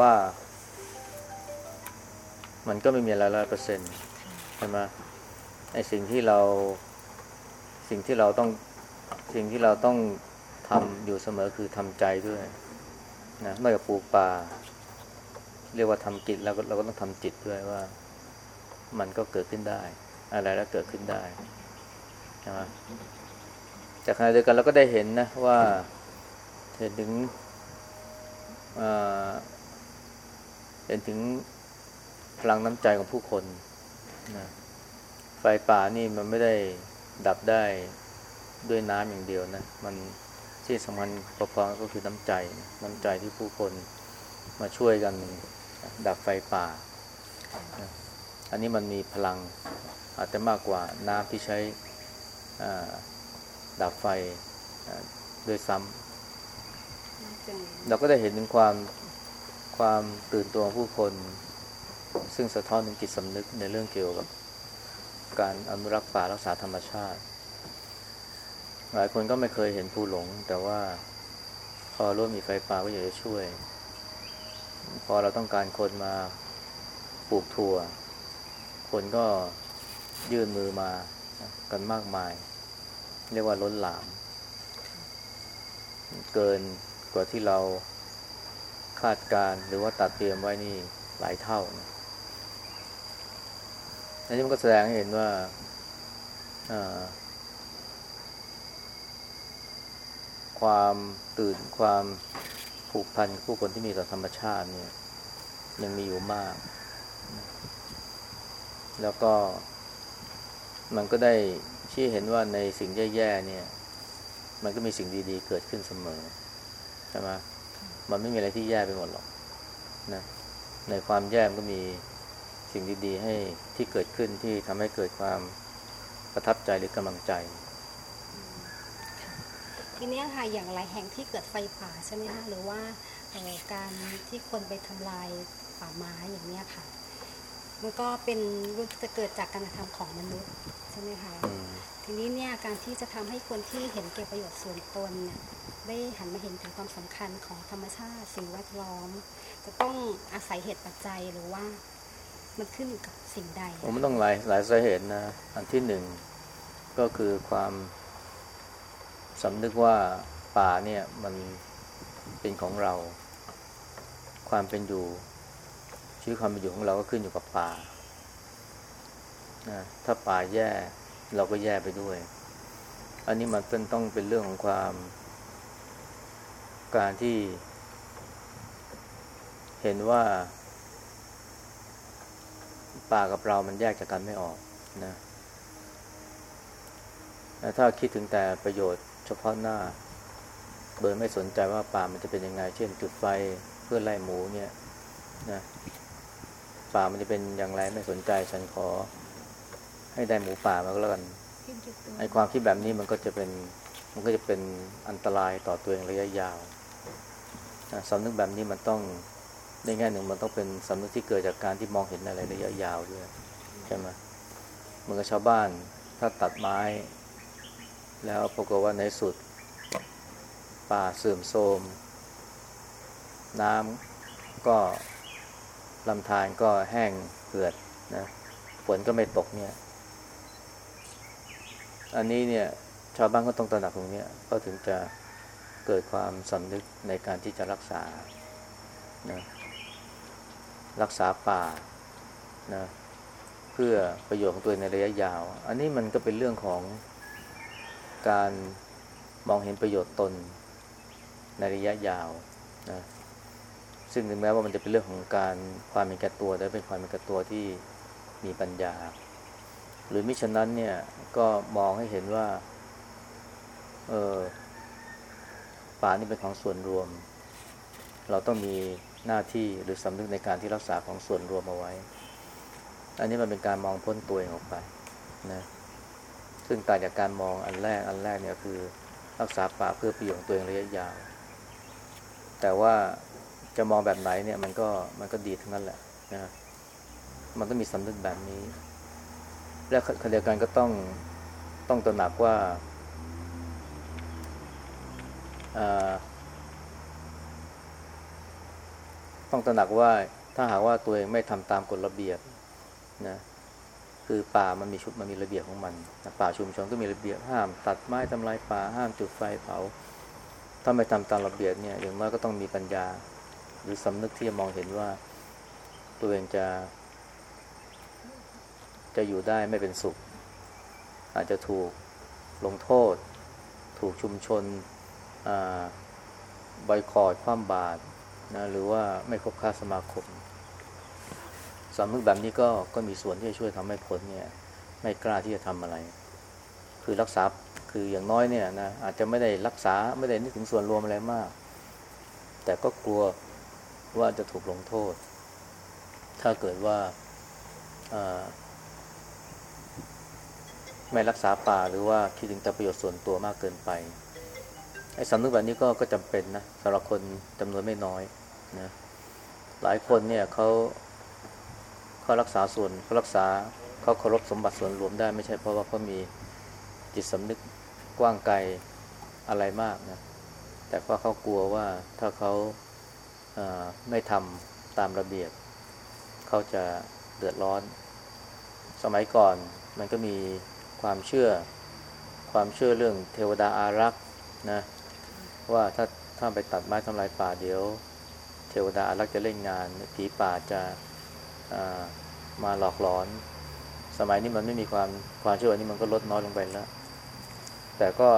ว่ามันก็ไม่มีอะไรร้อยเปอร์เซ็นต์ใช่ไหมไอ้สิ่งที่เราสิ่งที่เราต้องสิ่งที่เราต้องทำอยู่เสมอคือทำใจด้วยนะนอกจากปลูกป่า เรียกว่าทำกิจแล้วก็เราก็ต้องทำจิตด้วยว่า มันก็เกิดขึ้นได้ อะไรแล้วเกิดขึ้นได้ใช่ไหมจากขณะเดียวกันเราก็ได้เห็นนะว่าเห็นถึงอ่า เห็นถึงพลังน้ำใจของผู้คนนะไฟป่านี่มันไม่ได้ดับได้ด้วยน้ำอย่างเดียวนะ มันที่สำคัญพอๆก็คือน้ำใจ น้ำใจที่ผู้คนมาช่วยกันดับไฟป่านะอันนี้มันมีพลังอาจจะมากกว่าน้ำที่ใช้ดับไฟด้วยซ้ำเราก็ได้เห็นถึงความ ความตื่นตัวของผู้คน ซึ่งสะท้อนถึงจิตสำนึกในเรื่องเกี่ยวกับการอนุรักษ์ป่ารักษาธรรมชาติ หลายคนก็ไม่เคยเห็นภูหลง แต่ว่าพอร่วมมีไฟป่าก็อยากจะช่วย พอเราต้องการคนมาปลูกถั่ว คนก็ยื่นมือมากันมากมาย เรียกว่าล้นหลาม เกินกว่าที่เรา คาดการ์หรือว่าตัดเตรียมไว้นี่หลายเท่านะอันนี้มันก็แสดงให้เห็นว่าความตื่นความผูกพันกับผู้คนที่มีต่อธรรมชาติเนี่ย ยังมีอยู่มาก แล้วก็ มันก็ได้ชี้เห็นว่าในสิ่งแย่ๆเนี่ย มันก็มีสิ่งดีๆ เกิดขึ้นเสมอใช่ไหม มันไม่มีอะไรที่แย่ไปหมดหรอกนะในความแย่มันก็มีสิ่งดีๆ ให้ที่เกิดขึ้นที่ทำให้เกิดความประทับใจหรือกำลังใจทีนี้ค่ะอย่างหลายแห่งที่เกิดไฟป่าใช่ไหมคะหรือว่าการที่คนไปทำลายป่าไม้อย่างเนี้ยค่ะ มันก็เป็นรู้จะเกิดจากการกระทำของมนุษย์ใช่ไหมคะทีนี้เนี่ยการที่จะทำให้คนที่เห็นเก็บประโยชน์ส่วนตนเนี่ย ได้หันมาเห็นถึงความสำคัญของธรรมชาติสิ่งแวดล้อม จะต้องอาศัยเหตุปัจจัยหรือว่ามันขึ้นอยู่กับสิ่งใดผมต้องหลายหลายสาเหตุนะอันที่หนึ่งก็คือความสำนึกว่าป่าเนี่ยมันเป็นของเรา ความเป็นอยู่ชีวิตความเป็นอยู่ของเราก็ขึ้นอยู่กับป่านะถ้าป่าแย่เราก็แย่ไปด้วย อันนี้มันเป็นต้องเป็นเรื่องของความ การที่ เห็นว่า ป่ากับเรามันแยกจากกันไม่ออกนะถ้าคิดถึงแต่ประโยชน์เฉพาะหน้า โดยไม่สนใจว่าป่ามันจะเป็นยังไง เช่นจุดไฟเพื่อไล่หมูเนี่ยนะป่ามันจะเป็นอย่างไรไม่สนใจฉันขอ ให้ได้หมูป่ามาก็แล้วกันไอ้ความคิดแบบนี้มันก็จะเป็นมันก็จะเป็นอันตรายต่อตัวเองระยะยาว สำนึกแบบนี้มันต้องในแง่หนึ่งมันต้องเป็นสำนึกที่เกิดจากการที่มองเห็นอะไรระยะยาวด้วยใช่ไหมเหมือนกับชาวบ้านถ้าตัดไม้ แล้วปรากฏว่าในสุด ป่าเสื่อมโทรมน้ำก็ลำธารก็แห้งเหือดนะฝนก็ไม่ตกเนี่ย อันนี้เนี่ย ชาวบ้านก็ต้องตระหนักตรงนี้ก็ถึงจะ เกิดความสำนึกในการที่จะรักษานะรักษาป่านะเพื่อประโยชน์ของตัวในระยะยาว อันนี้มันก็เป็นเรื่องของการมองเห็นประโยชน์ตนในระยะยาวนะซึ่งถึงแม้ว่ามันจะเป็นเรื่องของการความเป็นแก่ตัวแต่เป็นความเป็นแก่ตัวที่มีปัญญา หรือมิฉะนั้นเนี่ยก็มองให้เห็นว่า เออ ป่านี่เป็นของส่วนรวม เราต้องมีหน้าที่หรือสำนึกในการที่รักษาของส่วนรวมเอาไว้ อันนี้มันเป็นการมองพ้นตัวเองออกไปนะซึ่งต่างจากการมองอันแรกอันแรกเนี่ยคือรักษาป่าเพื่อประโยชน์ตัวเองระยะยาว แต่ว่าจะมองแบบไหนเนี่ยมันก็มันก็ดีทั้งนั้นแหละนะมันต้องมีสำนึกแบบนี้ และขณะเดียวกันก็ต้องต้องตระหนักว่า ต้องตระหนักว่าถ้าหากว่าตัวเองไม่ทำตามกฎระเบียบนะคือป่ามันมีชุดมันมีระเบียบของมันนะป่าชุมชนก็มีระเบียบห้าม ตัดไม้ทำลายป่าห้ามจุดไฟเผาถ้าไม่ทำตามระเบียบเนี่ยอย่างน้อยก็ต้องมีปัญญา หรือสำนึกที่จะมองเห็นว่า ตัวเองจะ จะอยู่ได้ไม่เป็นสุข อาจจะถูกลงโทษ ถูกชุมชน บอยคอรดความบาตนะหรือว่าไม่คบค้าสมาคมสำนึกแบบนี้ก็ก็มีส่วนที่จะช่วยทำให้คนเนี่ย ไม่กล้าที่จะทำอะไร คือรักษาคืออย่างน้อยเนี่ยนะอาจจะไม่ได้รักษาไม่ได้นึกถึงส่วนรวมอะไรมาก แต่ก็กลัวว่าจะถูกลงโทษ ถ้าเกิดว่าไม่รักษาป่าหรือว่าคิดถึงแต่ประโยชน์ส่วนตัวมากเกินไป ไอ้สำนึกแบบนี้ก็ก็จำเป็นนะสำหรับคนจำนวนไม่น้อยนะหลายคนเนี่ยเขาเขารักษาส่วนเขารักษาเขาเคารพสมบัติส่วนรวมได้ไม่ใช่เพราะว่าเขามีจิตสำนึกกว้างไกลอะไรมากนะแต่ว่าเขากลัวว่าถ้าเขาไม่ทำตามระเบียบ เขาจะเดือดร้อน สมัยก่อนมันก็มีความเชื่อ ความเชื่อเรื่องเทวดาอารักษ์นะ ว่าถ้าถ้าไปตัดไม้ทำลายป่าเดี๋ยว เทวดาอารักษ์จะเล่นงานผีป่าจะามาหลอกหลอน สมัยนี้มันไม่มีความความเชื่อนี้มันก็ลดน้อยลงไปแล้ว แต่ก็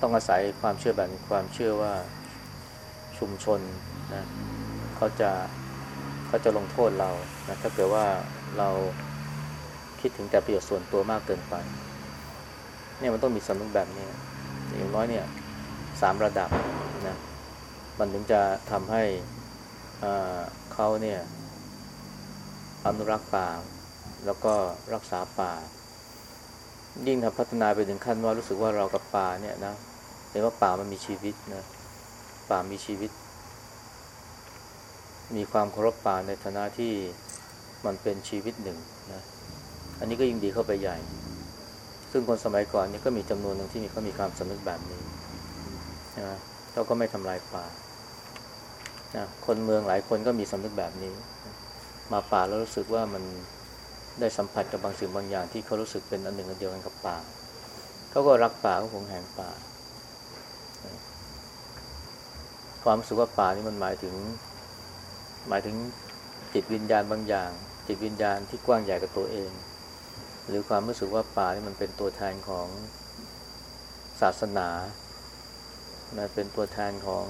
ต้องอาศัยความเชื่อแบบความเชื่อว่าชุมชนนะเขาจะเขาจะลงโทษเรานะถ้าเกิดว่าเราคิดถึงแต่ประโยชน์ส่วนตัวมากเกินไป เนี่ยมันต้องมีสำนึกแบบนี้อย่างน้อยเนี่ย สามระดับนะมันถึงจะทำให้เขาเนี่ยอนุรักษ์ป่า แล้วก็รักษาป่า ยิ่งทำพัฒนาไปถึงขั้นว่ารู้สึกว่าเรากับป่าเนี่ยนะเห็นว่าป่ามันมีชีวิตนะป่ามีชีวิต มีความเคารพป่าในฐานะที่มันเป็นชีวิตหนึ่งนะอันนี้ก็ยิ่งดีเข้าไปใหญ่ ซึ่งคนสมัยก่อนนี่ก็มีจำนวนหนึ่งที่มีเขามีความสำนึกแบบนี้ นะเราก็ไม่ทำลายป่านะคนเมืองหลายคนก็มีสำนึกแบบนี้ มาป่าแล้วรู้สึกว่ามันได้สัมผัสกับบางสิ่งบางอย่างที่เขารู้สึกเป็นอันหนึ่งอันเดียวกันกับป่าเขาก็รักป่าเขาคงแหงป่า ความรู้สึกว่าป่านี่มันหมายถึง หมายถึงจิตวิญญาณบางอย่าง จิตวิญญาณที่กว้างใหญ่กับตัวเอง หรือความรู้สึกว่าป่านี่มันเป็นตัวแทนของศาสนา นะเป็นตัวแทนของ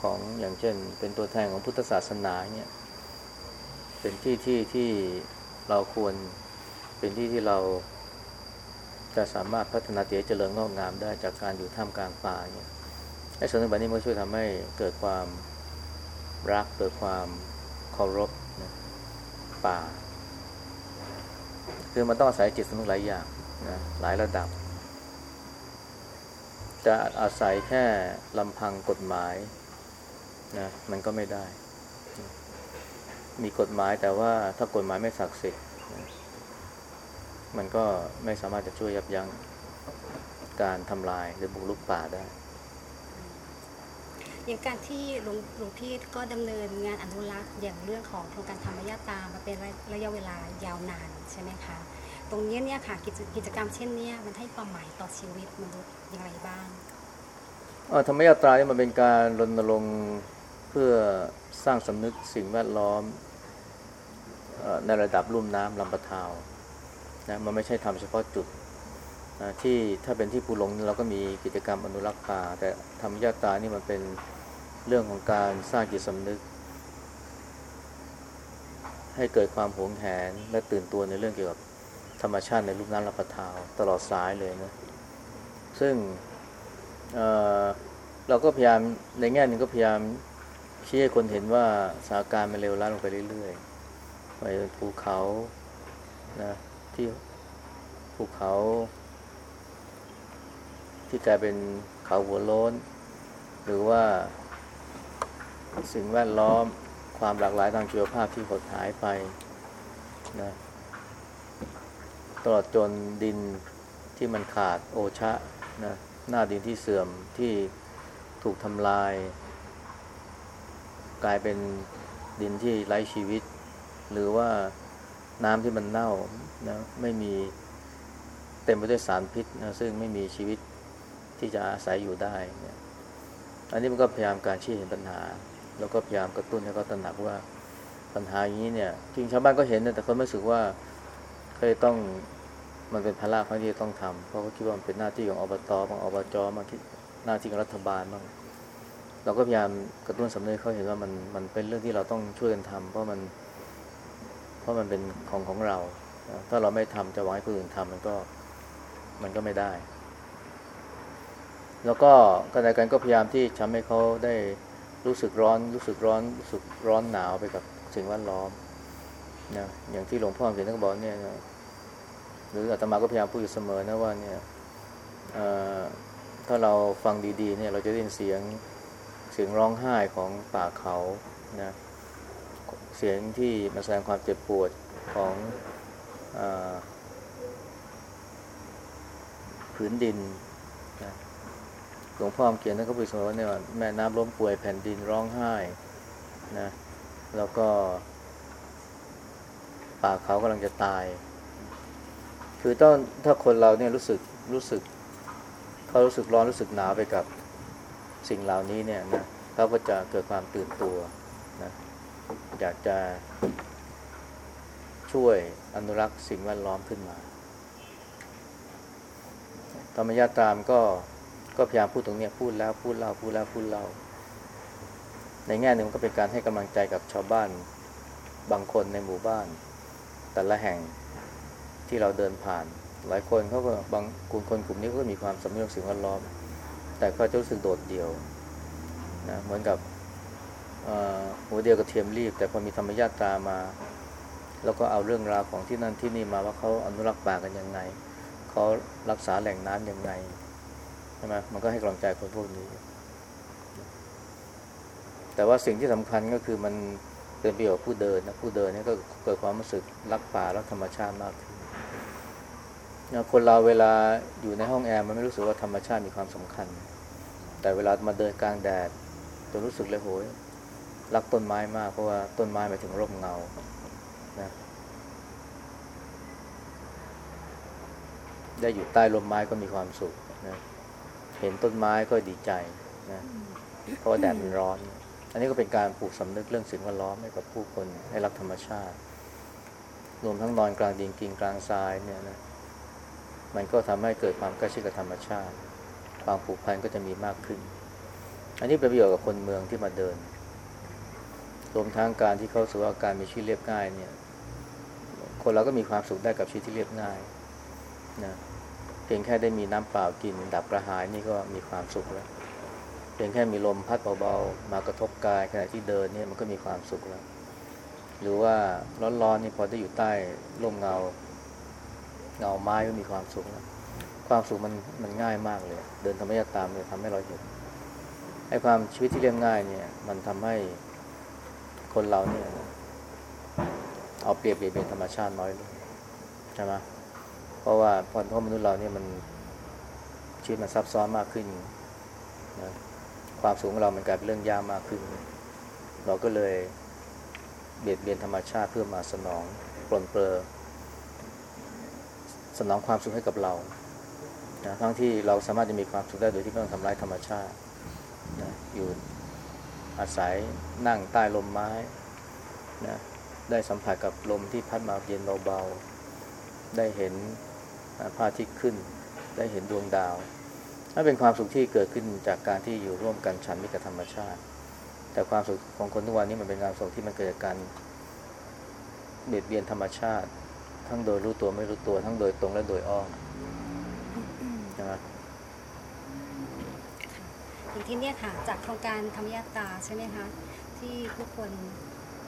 ของอย่างเช่น เป็นตัวแทนของพุทธศาสนาเนี่ยเป็นที่ที่ที่เราควรเป็นที่ที่เราจะสามารถพัฒนาเตี๋ยเจริญงอกงามได้จากการอยู่ท่ามกลางป่าเนี่ยไอ้ส่วนนี้แบบนี้มันช่วยทำให้เกิดความรักเกิดความเคารพนะป่า คือมันต้องอาศัยจิตสำนึกหลายอย่างนะหลายระดับ จะอาศัยแค่ลำพังกฎหมายนะมันก็ไม่ได้ มีกฎหมายแต่ว่าถ้ากฎหมายไม่ศักดิ์สิทธิ์มันก็ไม่สามารถจะช่วยยับยั้งการทำลายหรือบุกรุกป่าได้ อย่างการที่หลวงหลวงพี่ก็ดำเนินงานอนุรักษ์อย่างเรื่องของโครงการธรรมยาตามาเป็นระยะเวลายาวนานใช่ไหมคะ ตรงนี้เนี่ยค่ะกิจกิจกรรมเช่นนี้มันให้ความหมายต่อชีวิตมนุษย์อย่างไรบ้างธรรมยาตรานี่มันเป็นการรณรงค์เพื่อสร้างสำนึกสิ่งแวดล้อมในระดับลุ่มน้ำลำปะทาวนะมันไม่ใช่ทำเฉพาะจุดนะที่ถ้าเป็นที่ภูหลงเราก็มีกิจกรรมอนุรักษ์ป่า แต่ธรรมยาตรานี่มันเป็นเรื่องของการสร้างจิตสำนึก ให้เกิดความหวงแหนและตื่นตัวในเรื่องเกี่ยวกับ รรมชาติในรูปน้ำลำปะทาวตลอดสายเลยนะซึ่งเเราก็พยายามในแง่หนึ่งก็พยายามชี้ให้คนเห็นว่าสถานการณ์มันเร็วร้ายลงไปเรื่อยๆไปภูเขานะที่ภูเขา ที่กลายเป็นเขาหัวโล้น หรือว่าสิ่งแวดล้อมความหลากหลายทางชีวภาพที่หดหายไปนะ ตลอดจนดินที่มันขาดโอชะนะหน้าดินที่เสื่อมที่ถูกทำลาย กลายเป็นดินที่ไร้ชีวิต หรือว่าน้ำที่มันเน่านะไม่มีเต็มไปด้วยสารพิษนะซึ่งไม่มีชีวิตที่จะอาศัยอยู่ได้เนี่ยอันนี้มันก็พยายามการชี้เห็นปัญหา แล้วก็พยายามกระตุ้นให้เขาตระหนักว่าปัญหาอย่างนี้เนี่ยจริงชาวบ้านก็เห็นนะแต่เขาไม่รู้สึกว่าเคยต้อง มันเป็นภาระเขาที่จะต้องทำเพราะเขาคิดว่ามันเป็นหน้าที่ของอบตบางอบจบางที่หน้าที่ของรัฐบาลบ้างเราก็พยายามกระตุ้นสำนึกเขาเห็นว่ามันมันเป็นเรื่องที่เราต้องช่วยกันทำเพราะมัน เพราะมันเป็นของของเรา ถ้าเราไม่ทำจะหวังให้คนอื่นทำมันก็มันก็ไม่ได้ แล้วก็ขณะเดียกันก็พยายามที่ทำให้เขาได้รู้สึกร้อน รู้สึกร้อนรู้สึกร้อนหนาวไปกับสิ่งแวดล้อมนะอย่างที่หลวงพ่อเขียนท่านก็บอกเนี่ยนะ รืออาตมาก็พยายามพูดอยู่เสมอนะว่าเนี่ยถ้าเราฟังดีๆเนี่ยเราจะได้ยินเสียงเสียงร้องไห้ของป่าเขานะเสียงที่มันแสดงความเจ็บปวดของอาผืนดินนะหลวงพ่อเขียนท่านก็พูดเสมอว่าเนี่ยแม่น้ำล้มป่วยแผ่นดินร้องไห้นะแล้วก็ป่าเขากำลังจะตาย คือต้องถ้าคนเราเนี่ยรู้สึกรู้สึกเขารู้สึกร้อนรู้สึกหนาวไปกับสิ่งเหล่านี้เนี่ยนะเขาก็จะเกิดความตื่นตัวนะอยากจะช่วยอนุรักษ์สิ่งแวดล้อมขึ้นมา ธรรมยาตามก็ก็พยายามพูดตรงเนี้ยพูดแล้วพูดเล่าพูดแล้วพูดเล่า ในแง่หนึ่งก็เป็นการให้กำลังใจกับชาวบ้านบางคนในหมู่บ้าน แต่ละแห่ง ที่เราเดินผ่าน หลายคนเขาก็บางกลุ่มคนกลุ่มนี้ก็มีความสำนึกสิ่งแวดล้อม แต่ก็จะรู้สึกโดดเดี่ยวนะเหมือนกับหัวเดียวกับเทียมรีบ แต่พอมีธรรมญาตรามา แล้วก็เอาเรื่องราวของที่นั่นที่นี่มาว่าเขาอนุรักษ์ป่ากันยังไงเขารักษาแหล่งน้ำยังไงใช่ไหมมันก็ให้กำลังใจคนพวกนี้ แต่ว่าสิ่งที่สำคัญก็คือมันเป็นประโยชน์ผู้เดินนะผู้เดินเนี่ยก็เกิดความรู้สึกรักป่ารักธรรมชาติมากขึ้น นะคนเราเวลาอยู่ในห้องแอร์มันไม่รู้สึกว่าธรรมชาติมีความสำคัญ แต่เวลามาเดินกลางแดดจะรู้สึกเลยโหยรักต้นไม้มากเพราะว่าต้นไม้หมายถึงร่มเงานะได้อยู่ใต้ร่มไม้ก็มีความสุขนะเห็นต้นไม้ก็ดีใจนะเพราะว่าแดดมันร้อน อันนี้ก็เป็นการปลูกสำนึกเรื่องสิ่งแวดล้อมให้กับผู้คนให้รักธรรมชาติ รวมทั้งนอนกลางดินกินกลางทรายเนี่ยนะ มันก็ทำให้เกิดความใกล้ชิดกับธรรมชาติ ความผูกพันก็จะมีมากขึ้น อันนี้เป็นประโยชน์กับคนเมืองที่มาเดินรวมทั้งการที่เขาสู่ว่าการมีชีวิตเรียบง่ายเนี่ย คนเราก็มีความสุขได้กับชีวิตที่เรียบง่ายนะเพียงแค่ได้มีน้ำเปล่ากิน ดับกระหายนี่ก็มีความสุขแล้วเพียงแค่มีลมพัดเบาๆมากระทบกายขณะที่เดินเนี่ยมันก็มีความสุขแล้ว หรือว่าร้อนๆนี่พอได้อยู่ใต้ร่มเงา เงาไม้ก็มีความสุขแล้วความสุขมันมันง่ายมากเลย เดินธรรมยาตามเนี่ยทำให้เราเห็นไอ้ความชีวิตที่เรียบง่ายเนี่ย มันทำให้คนเราเนี่ยเอาเปรียบเบียดเบียนธรรมชาติน้อยลงใช่ไหมเพราะว่าพอพราะมนุษย์เราเนี่ยมันชีวิตมันซับซ้อนมากขึ้นนะความสูงของเรามันกลายเป็นเรื่องยากมากขึ้น เราก็เลยเบียดเบียนธรรมชาติเพื่อมาสนองปลนเปลือ สนองความสุขให้กับเรานะทั้งที่เราสามารถจะมีความสุขได้โดยที่ไม่ต้องทำร้ายธรรมชาตินะอยู่อาศัยนั่งใต้ลมไม้นะได้สัมผัสกับลมที่พัดมาเย็นเบาๆ ได้เห็นพระอาทิตย์ขึ้น ได้เห็นดวงดาวนั่นเป็นความสุขที่เกิดขึ้นจากการที่อยู่ร่วมกันฉันมิตรกับธรรมชาติ แต่ความสุขของคนทุกวันนี้มันเป็นความสุขที่มันเกิดจากการเบียดเบียนธรรมชาติ ทั้งโดยรู้ตัวไม่รู้ตัว ทั้งโดยตรงและโดยอ้อมใช่ไหมอย่างที่เนี่ยค่ะ จากโครงการธรรมยาตราใช่ไหมคะ ที่ผู้คน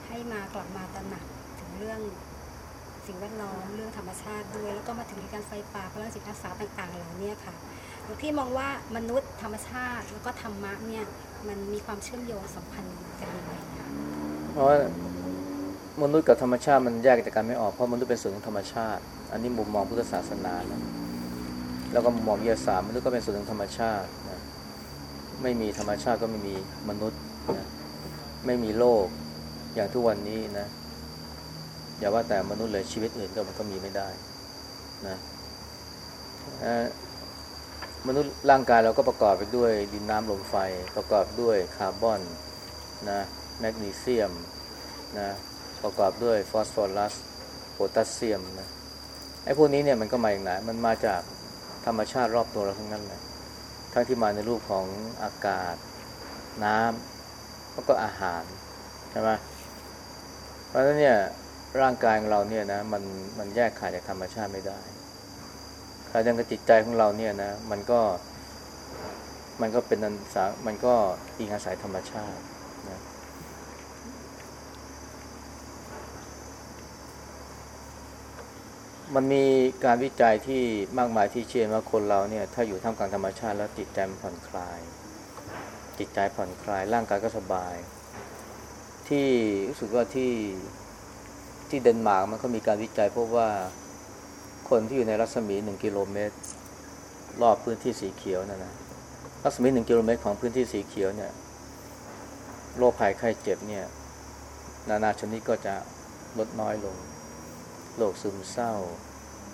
ให้มากลับมาตระหนักถึงเรื่องสิ่งแวดล้อมเรื่องธรรมชาติด้วย แล้วก็มาถึงการไฟป่าพลังจิตอาสาต่างๆเหล่านี้ค่ะหลวงพี่มองว่ามนุษย์ธรรมชาติแล้วก็ธรรมะเนี่ยมันมีความเชื่อมโยงสัมพันธ์กันยังไงคะเพราะว่า มนุษย์กับธรรมชาติมันแยกจากกันไม่ออกเพราะมนุษย์เป็นส่วนของธรรมชาติ อันนี้มุมมองพุทธศาสนานะแล้วก็มุมมองวิทยาศาสตร์มนุษย์ก็เป็นส่วนของธรรมชาตินะไม่มีธรรมชาติก็ไม่มีมนุษย์นะไม่มีโลกอย่างทุกวันนี้นะอย่าว่าแต่มนุษย์เลยชีวิตอื่นก็มันก็มีไม่ได้นะมนุษย์ร่างกายเราก็ประกอบไปด้วยดินน้ำลมไฟประกอบด้วยคาร์บอนนะแมกนีเซียมนะ ประกอบด้วยฟอสฟอรัสโพแทสเซียมนะไอ้พวกนี้เนี่ยมันก็มาจากไหนมันมาจากธรรมชาติรอบตัวเราทั้งนั้นเลยทั้งที่มาในรูปของอากาศน้ำแล้วก็อาหารใช่ไหมเพราะฉะนั้นเนี่ยร่างกายของเราเนี่ยนะมันมันแยกขาดจากธรรมชาติไม่ได้ขณะเดียวกันจิตใจของเราเนี่ยนะมันก็มันก็เป็นอันสามันก็อิงอาศัยธรรมชาตินะ มันมีการวิจัยที่มากมายที่เชื่อว่าคนเราเนี่ย ถ้าอยู่ท่ามกลางธรรมชาติแล้วจิตใจมันผ่อนคลาย จิตใจผ่อนคลาย ร่างกายก็สบาย ที่รู้สึกว่าที่ที่เดนมาร์กมันก็มีการวิจัยพบว่าคนที่อยู่ในรัศมีหนึ่งกิโลเมตร รอบพื้นที่สีเขียวนั่นนะรัศมีหนึ่งกิโลเมตรของพื้นที่สีเขียวเนี่ยโรคภัยไข้เจ็บเนี่ย นานาชนิดก็จะลดน้อยลง โรคซึมเศร้า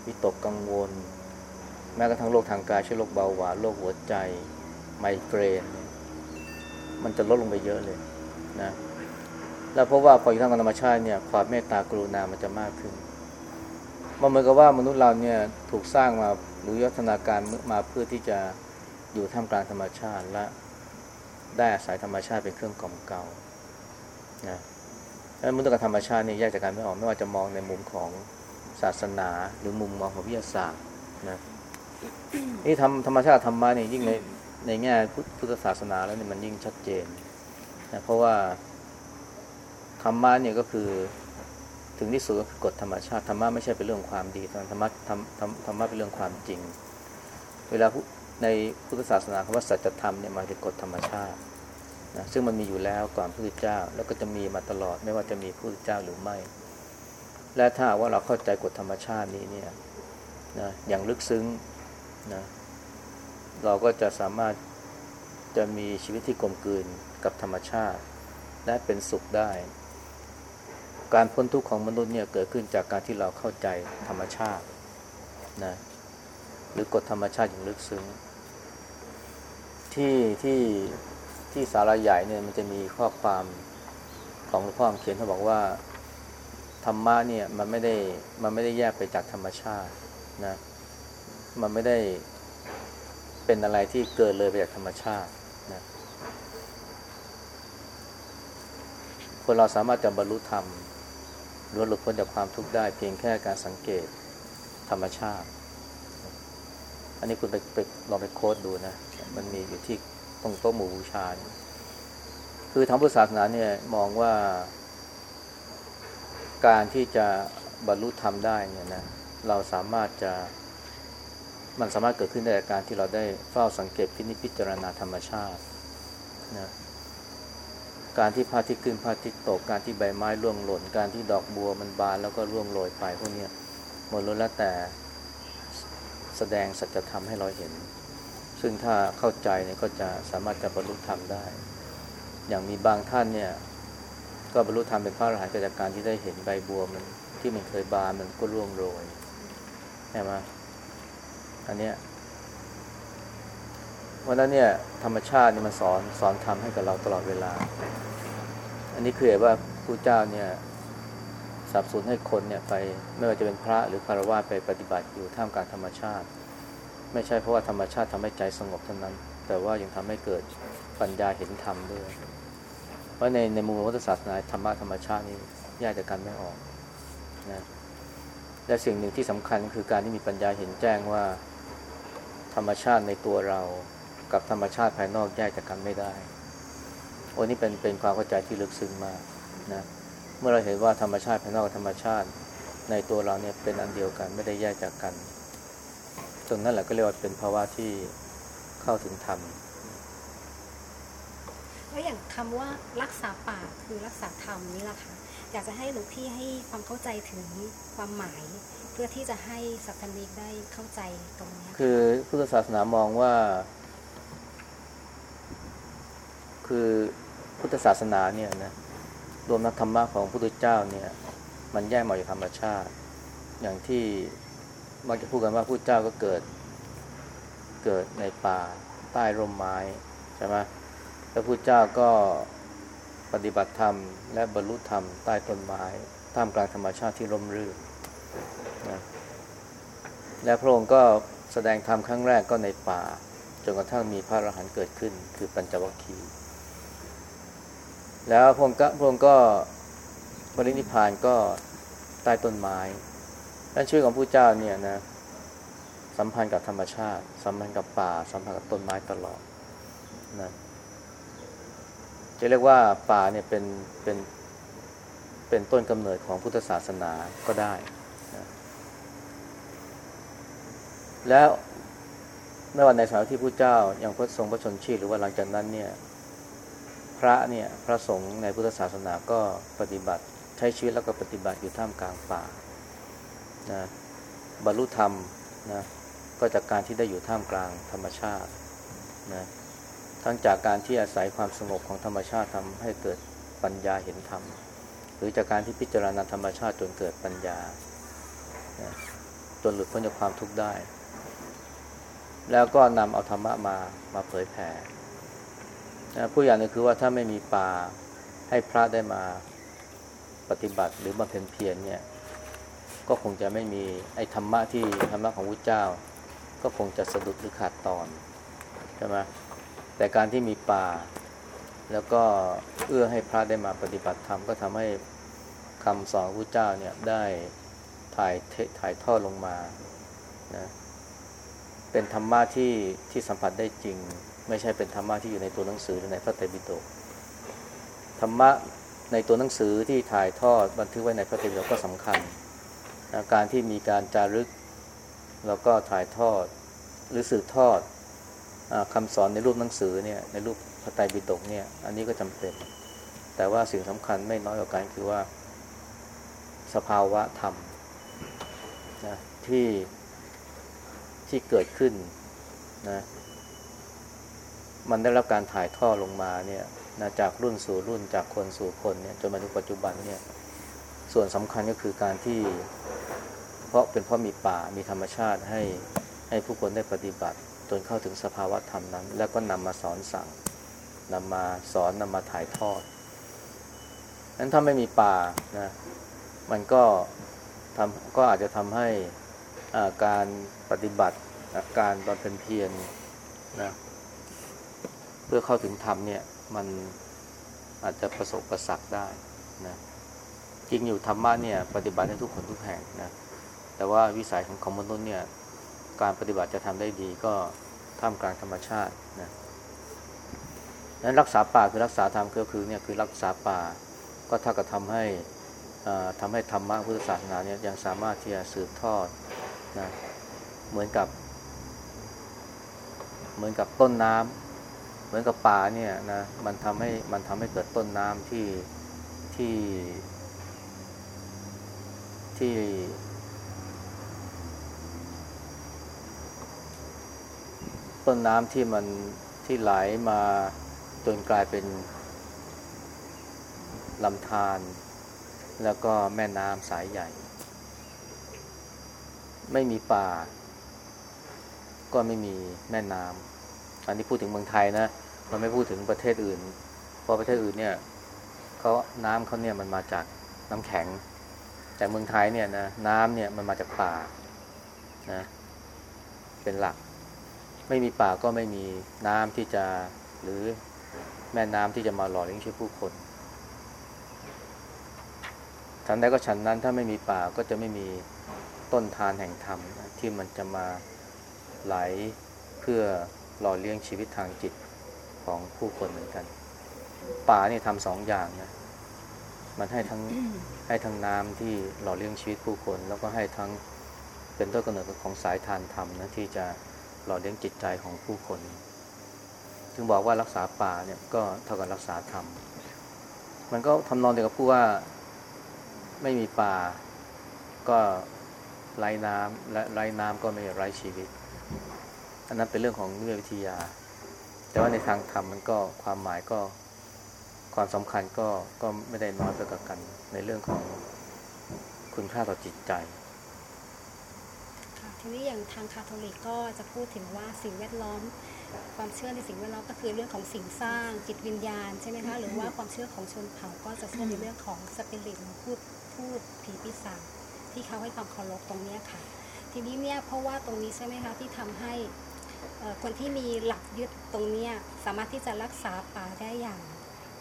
วิตกกังวล แม้กระทั่งโรคทางกายเช่นโรคเบาหวานโรคหัวใจ ไมเกรน มันจะลดลงไปเยอะเลยนะแล้วเพราะว่าพออยู่ทางธรรมชาติเนี่ยความเมตตากรุณามันจะมากขึ้น มันเหมือนกับว่ามนุษย์เราเนี่ยถูกสร้างมาหรือยุทธนาการมาเพื่อที่จะอยู่ท่ามกลางธรรมชาติและได้อาศัยธรรมชาติเป็นเครื่องกล่อมเกลานะแล้วมนุษย์กับธรรมชาติเนี่ยแยกจากกันไม่ออกไม่ว่าจะมองในมุมของ ศาสนา หรือมุมมองของวิทยาศาสตร์นะนี่ทำธรรมชาติธรรมะเนี่ยยิ่งในในแง่พุทธศาสนาแล้วเนี่ยมันยิ่งชัดเจนนะเพราะว่าธรรมะเนี่ยก็คือถึงที่สุดก็คือกฎธรรมชาติธรรมะไม่ใช่เป็นเรื่องความดีธรรมะธรรมธรรมธรรมะเป็นเรื่องความจริง เวลาในพุทธศาสนาคำว่าสัจธรรมเนี่ยมาถึงกฎธรรมชาตินะซึ่งมันมีอยู่แล้วก่อนพระพุทธเจ้า แล้วก็จะมีมาตลอดไม่ว่าจะมีพระพุทธเจ้าหรือไม่ และถ้าว่าเราเข้าใจกฎธรรมชาตินี้เนี่ยนะอย่างลึกซึ้งนะเราก็จะสามารถจะมีชีวิตที่กลมกลืนกับธรรมชาติ และเป็นสุขได้ การพ้นทุกข์ของมนุษย์เนี่ยเกิดขึ้นจากการที่เราเข้าใจธรรมชาตินะหรือกฎธรรมชาติอย่างลึกซึ้ง ที่ที่ที่สาราใหญ่เนี่ยมันจะมีข้อความของหลวงพ่อเขียนเขาบอกว่า ธรรมะเนี่ยมันไม่ได้มันไม่ได้แยกไปจากธรรมชาตินะมันไม่ได้เป็นอะไรที่เกินเลยไปจากธรรมชาตินะคนเราสามารถจะบรรลุธรรมหรือหลุดพ้นจากความทุกข์ได้เพียงแค่การสังเกตธรรมชาติ อันนี้คุณไปไปลองไปโค้ดดูนะ มันมีอยู่ที่ตรงโต๊ะหมู่บูชา คือทางพุทธศาสนาเนี่ยมองว่า การที่จะบรรลุธรรมได้เนี่ยนะเราสามารถจะมันสามารถเกิดขึ้นได้จากการที่เราได้เฝ้าสังเกตพินิจพิจารณาธรรมชาตินะการที่พระอาทิตย์ขึ้นพระอาทิตย์ตกการที่ใบไม้ร่วงหล่น การที่ดอกบัวมันบานแล้วก็ร่วงโรยไปพวกเนี้ยหมดล้วนแล้วแต่แสดงสัจธรรมให้เราเห็น ซึ่งถ้าเข้าใจเนี่ยก็จะสามารถจะบรรลุธรรมได้ อย่างมีบางท่านเนี่ย ก็บรรลุธรรมเป็นพระอรหันต์จากการที่ได้เห็นใบบัวมันที่มันเคยบานมันก็ร่วงโรยใช่ไหมอันเนี้ยวันนั้นเนี่ยธรรมชาตินี่มันสอนสอนทำให้กับเราตลอดเวลา อันนี้คือว่าพระเจ้าเนี่ยสับสนให้คนเนี่ยไปไม่ว่าจะเป็นพระหรือคารวะไปปฏิบัติอยู่ท่ามกลางธรรมชาติ ไม่ใช่เพราะว่าธรรมชาติทำให้ใจสงบเท่านั้น แต่ว่ายังทำให้เกิดปัญญาเห็นธรรมด้วย เพราะในในมุมพุทธศาสนาธรรมะธรรมชาตินี่แยกจากกันไม่ออกนะและสิ่งหนึ่งที่สำคัญคือการที่มีปัญญาเห็นแจ้งว่า ธรรมชาติในตัวเรา กับธรรมชาติภายนอกแยกจากกันไม่ได้โอ้นี่เป็นเป็นความเข้าใจที่ลึกซึ้งมากนะเมื่อเราเห็นว่าธรรมชาติภายนอกกับธรรมชาติในตัวเราเนี่ยเป็นอันเดียวกันไม่ได้แยกจากกันตรงนั้นแหละก็เรียกว่าเป็นภาวะที่เข้าถึงธรรม แล้วอย่างคำว่ารักษาป่าคือรักษาธรรมนี่แหละค่ะอยากจะให้หลวงพี่ให้ความเข้าใจถึงความหมาย เพื่อที่จะให้สัตนิกได้เข้าใจตรงนี้คือพุทธศาสนามองว่า คือพุทธศาสนาเนี่ยนะรวมนักธรรมะของพระพุทธเจ้าเนี่ย มันแยกมาจากธรรมชาติ อย่างที่มักจะพูดกันว่าพระพุทธเจ้าก็เกิดเกิดในป่าใต้ร่มไม้ใช่ไหม ระพุทธเจ้าก็ปฏิบัติธรรม และบรรลุธรรมใต้ต้นไม้ท่ามกลางธรรมชาติที่ร่มรื่นนะและพระองค์ก็แสดงธรรมครั้งแรกก็ในป่า จนกระทั่งมีพระอรหันต์เกิดขึ้น คือปัญจวัคคีย์แล้วพระองค์ก็พระองค์ก็ปรินิพานก็ใต้ต้นไม้ดังชื่อของผู้เจ้าเนี่ยนะสัมพันธ์กับธรรมชาติ สัมพันธ์กับป่า สัมพันธ์กับต้นไม้ตลอดนะ จะเรียกว่าป่าเนี่ยเป็นเป็นเป็นต้นกำเนิดของพุทธศาสนาก็ได้นะแล้วไม่ว่าในสมัยที่พระเจ้ายังพระทรงพระชนชีพหรือว่าหลังจากนั้นเนี่ยพระเนี่ยพระสงฆ์ในพุทธศาสนาก็ปฏิบัติใช้ชีวิตแล้วก็ปฏิบัติอยู่ท่ามกลางป่านะบรรลุธรรมนะก็จากการที่ได้อยู่ท่ามกลางธรรมชาตินะ ทั้งจากการที่อาศัยความสงบของธรรมชาติทำให้เกิดปัญญาเห็นธรรม หรือจากการที่พิจารณาธรรมชาติจนเกิดปัญญา จนหลุดพ้นจากความทุกข์ได้ แล้วก็นำเอาธรรมะมามาเผยแผ่ผู้อย่างนึงคือว่าถ้าไม่มีป่าให้พระได้มาปฏิบัติหรือบำเพ็ญเพียรเนี่ย ก็คงจะไม่มีไอ้ธรรมะที่ธรรมะของพระเจ้า ก็คงจะสะดุดหรือขาดตอนใช่ไหม แต่การที่มีป่า แล้วก็เอื้อให้พระได้มาปฏิบัติธรรมก็ทำให้คำสอนพระเจ้าเนี่ยได้ถ่ายเทถ่ายทอดลงมานะเป็นธรรมะที่ที่สัมผัสได้จริง ไม่ใช่เป็นธรรมะที่อยู่ในตัวหนังสือหรือในพระไตรปิฎกธรรมะในตัวหนังสือที่ถ่ายทอดบันทึกไว้ในพระไตรปิฎกก็สำคัญนะการที่มีการจารึก แล้วก็ถ่ายทอดหรือสืบทอด คำสอนในรูปหนังสือเนี่ยในรูปพระไตรปิฎกเนี่ย อันนี้ก็จำเป็น แต่ว่าสิ่งสำคัญไม่น้อยกว่ากันคือว่า สภาวะธรรมนะที่ที่เกิดขึ้นนะมันได้รับการถ่ายทอดลงมาเนี่ยนะจากรุ่นสู่รุ่นจากคนสู่คนเนี่ยจนมาถึงปัจจุบันเนี่ย ส่วนสำคัญก็คือการที่ เพราะเป็นเพราะมีป่ามีธรรมชาติให้ให้ผู้คนได้ปฏิบัติ จนเข้าถึงสภาวะธรรมนั้น แล้วก็นำมาสอนสั่งนำมาสอนนำมาถ่ายทอดนั้นถ้าไม่มีป่านะมันก็ทำก็อาจจะทำให้อ่าการปฏิบัติการบำเพ็ญเพียรนะเพื่อเข้าถึงธรรมเนี่ยมันอาจจะประสบประสักได้นะจริงอยู่ธรรมะเนี่ยปฏิบัติให้ทุกคนทุกแห่งนะแต่ว่าวิสัยของของมนุษย์เนี่ย การปฏิบัติจะทำได้ดีก็ท่ามกลางธรรมชาตินะนั้นรักษาป่าคือรักษาธรรมก็คือเนี่ยคือรักษาป่าก็เท่ากับทำให้อ่าทำให้ธรรมะพุทธศาสนาเนี่ยยังสามารถที่จะสืบทอดนะเหมือนกับ เหมือนกับต้นน้ำเหมือนกับป่าเนี่ยนะมันทำให้มันทำให้เกิดต้นน้ำที่ที่ที่ ต้นน้ำที่มันที่ไหลมาจนกลายเป็นลำธารแล้วก็แม่น้ำสายใหญ่ ไม่มีป่า ก็ไม่มีแม่น้ำอันนี้พูดถึงเมืองไทยนะมันไม่พูดถึงประเทศอื่น เพราะประเทศอื่นเนี่ยเขาน้ำเขาเนี่ยมันมาจากน้ำแข็ง แต่เมืองไทยเนี่ยนะน้ำเนี่ยมันมาจากป่านะเป็นหลัก ไม่มีป่าก็ไม่มีน้ำที่จะหรือแม่น้ำที่จะมาหล่อเลี้ยงชีวิตผู้คนทันใดก็ฉันนั้นถ้าไม่มีป่าก็จะไม่มีต้นทานแห่งธรรมที่มันจะมาไหลเพื่อหล่อเลี้ยงชีวิตทางจิตของผู้คนเหมือนกัน ป่านี่ทำสองอย่างนะมันให้ทั้งให้ทั้งน้ำที่หล่อเลี้ยงชีวิตผู้คน แล้วก็ให้ทั้งเป็นต้นกำเนิดของสายทานธรรมนะที่จะ หล่อเลี้ยงจิตใจของผู้คนจึงบอกว่ารักษาป่าเนี่ยก็เท่ากับรักษาธรรม มันก็ทำนองเดียวกับผู้ว่าไม่มีป่า ก็ไร้น้ำและไร้น้ำก็ไม่ไร้ชีวิต อันนั้นเป็นเรื่องของนิเวศวิทยา แต่ว่าในทางธรรมมันก็ความหมายก็ความสำคัญก็ก็ไม่ได้น้อยไปกับกัน ในเรื่องของคุณค่าต่อจิตใจ ทีนี้อย่างทางคาทอลิกก็จะพูดถึงว่าสิ่งแวดล้อม ความเชื่อในสิ่งแวดล้อมก็คือเรื่องของสิ่งสร้างจิตวิญญาณใช่ไหมคะหรือว่าความเชื่อของชนเผ่าก็จะเชื่อในเรื่องของสปิริตหรือพูดพูดผีปีศาจที่เขาให้ความเคารพตรงนี้ค่ะ ทีนี้เนี่ยเพราะว่าตรงนี้ใช่ไหมคะที่ทำให้คนที่มีหลักยึดตรงนี้สามารถที่จะรักษาป่าได้อย่าง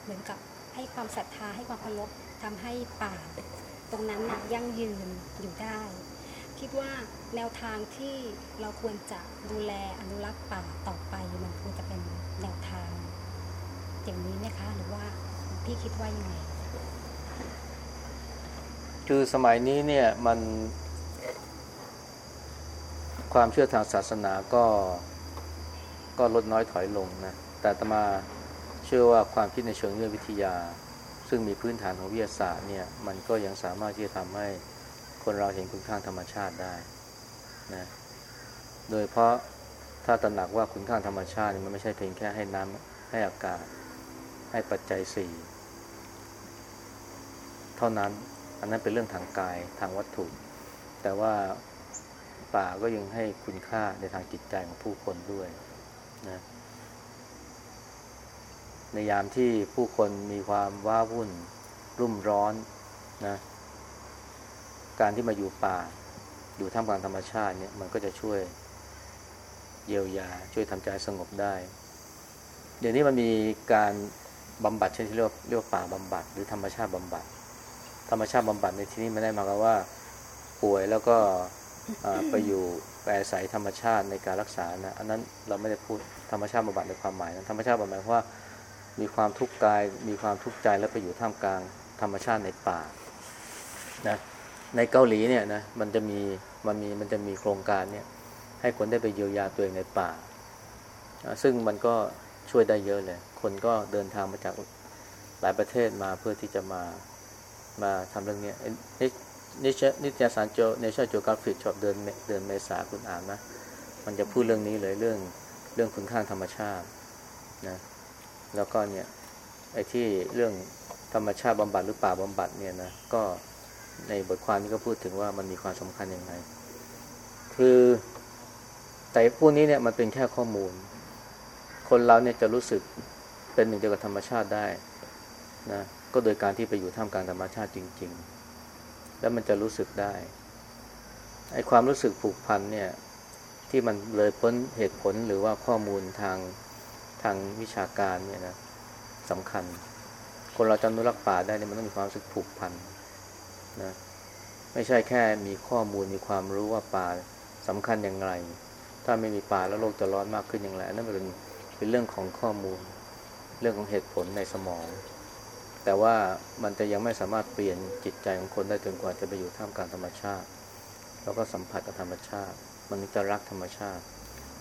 เหมือนกับให้ความศรัทธาให้ความเคารพทำให้ป่า ตรงนั้นน่ะยั่งยืนอยู่ได้ คิดว่าแนวทางที่เราควรจะดูแลอนุรักษ์ป่าต่อไปมันควรจะเป็นแนวทาง อย่างนี้ไหมคะหรือว่าพี่คิดว่ายังไง คือสมัยนี้เนี่ยมัน ความเชื่อทางศาสนาก็ก็ลดน้อยถอยลงนะแต่ตมาเชื่อว่าความคิดในเชิงเรื่องวิทยา ซึ่งมีพื้นฐานของวิทยาศาสตร์เนี่ยมันก็ยังสามารถที่จะทำให้ คนเราเห็นคุณค่าธรรมชาติได้นะโดยเพราะถ้าตระหนักว่าคุณค่าธรรมชาติมันไม่ใช่เพียงแค่ให้น้ำให้อากาศ ให้ปัจจัยสี่เท่านั้น อันนั้นเป็นเรื่องทางกายทางวัตถุ แต่ว่าป่าก็ยังให้คุณค่าในทางจิตใจของผู้คนด้วยนะในยามที่ผู้คนมีความว้าวุ่น รุ่มร้อนนะ การที่มาอยู่ป่า อยู่ท่ามกลางธรรมชาติเนี่ยมันก็จะช่วยเยียวยา ช่วยทำใจสงบได้ เดี๋ยวนี้มันมีการบำบัดเช่นที่เรียกเรียกว่าป่าบำบัด หรือธรรมชาติบำบัด ธรรมชาติบำบัดในที่นี้ไม่ได้หมายความว่าป่วยแล้วก็ไปอยู่ไปอาศัยธรรมชาติในการรักษานะอันนั้นเราไม่ได้พูดธรรมชาติบำบัดในความหมายนั้นธรรมชาติบำบัดเพราะว่ามีความทุกข์กายมีความทุกข์ใจแล้วไปอยู่ท่ามกลางธรรมชาติในป่านะ ในเกาหลีเนี่ยนะมันจะมีมันมีมันจะมีโครงการเนี่ยให้คนได้ไปเยียวยาตัวเองในป่า ซึ่งมันก็ช่วยได้เยอะเลย คนก็เดินทางมาจากหลายประเทศมาเพื่อที่จะมามาทำเรื่องเนี้ยเอ้ยนินิตนิตยสาร National Geographic ฉบับเดือนเดือนเมษาคุณอ่านนะ มันจะพูดเรื่องนี้เลยเรื่องเรื่องคุณค่าธรรมชาตินะแล้วก็เนี่ยไอ้ที่เรื่องธรรมชาติบำบัดหรือป่าบำบัดเนี่ยนะก็ ในบทความนี้ก็พูดถึงว่ามันมีความสำคัญยังไง คือแต่พวกนี้เนี่ยมันเป็นแค่ข้อมูล คนเราเนี่ยจะรู้สึกเป็นหนึ่งเดียวกับธรรมชาติได้นะก็โดยการที่ไปอยู่ท่ามกลางธรรมชาติจริง ๆ แล้วมันจะรู้สึกได้ไอ้ความรู้สึกผูกพันเนี่ย ที่มันเลยพ้นเหตุผลหรือว่าข้อมูลทางทางวิชาการเนี่ยนะสำคัญ คนเราจะนุรักษ์ป่าได้เนี่ยมันต้องมีความรู้สึกผูกพัน นะไม่ใช่แค่มีข้อมูลมีความรู้ว่าป่าสำคัญอย่างไร ถ้าไม่มีป่าแล้วโลกจะร้อนมากขึ้นอย่างไรนั่นเป็นเป็นเรื่องของข้อมูล เรื่องของเหตุผลในสมอง แต่ว่ามันจะยังไม่สามารถเปลี่ยนจิตใจของคนได้จนกว่าจะไปอยู่ท่ามกลางธรรมชาติ แล้วก็สัมผัสกับธรรมชาติ มันจะรักธรรมชาติ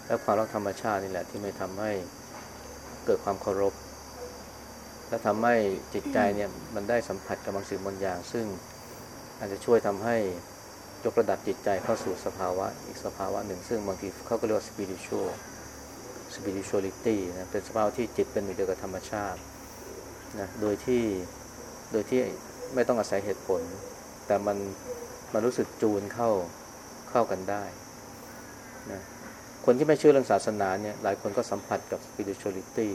และความรักธรรมชาตินี่แหละที่ไม่ทำให้เกิดความเคารพและทำให้จิตใจเนี่ยมันได้สัมผัสกับบางสิ่งบางอย่าง ซึ่ง อาจจะช่วยทำให้ยกระดับจิตใจเข้าสู่สภาวะอีกสภาวะหนึ่ง ซึ่งบางทีเขาก็เรียกว่า spiritual spirituality นะเป็นสภาวะที่จิตเป็นหนึ่เดียวกับธรรมชาตินะโดยที่โดยที่ไม่ต้องอาศัยเหตุผล แต่มันมันรู้สึกจูนเข้าเข้ากันได้นะคนที่ไม่เชื่อเรื่องศาสนาเนี่ยหลายคนก็สัมผัสกับ spirituality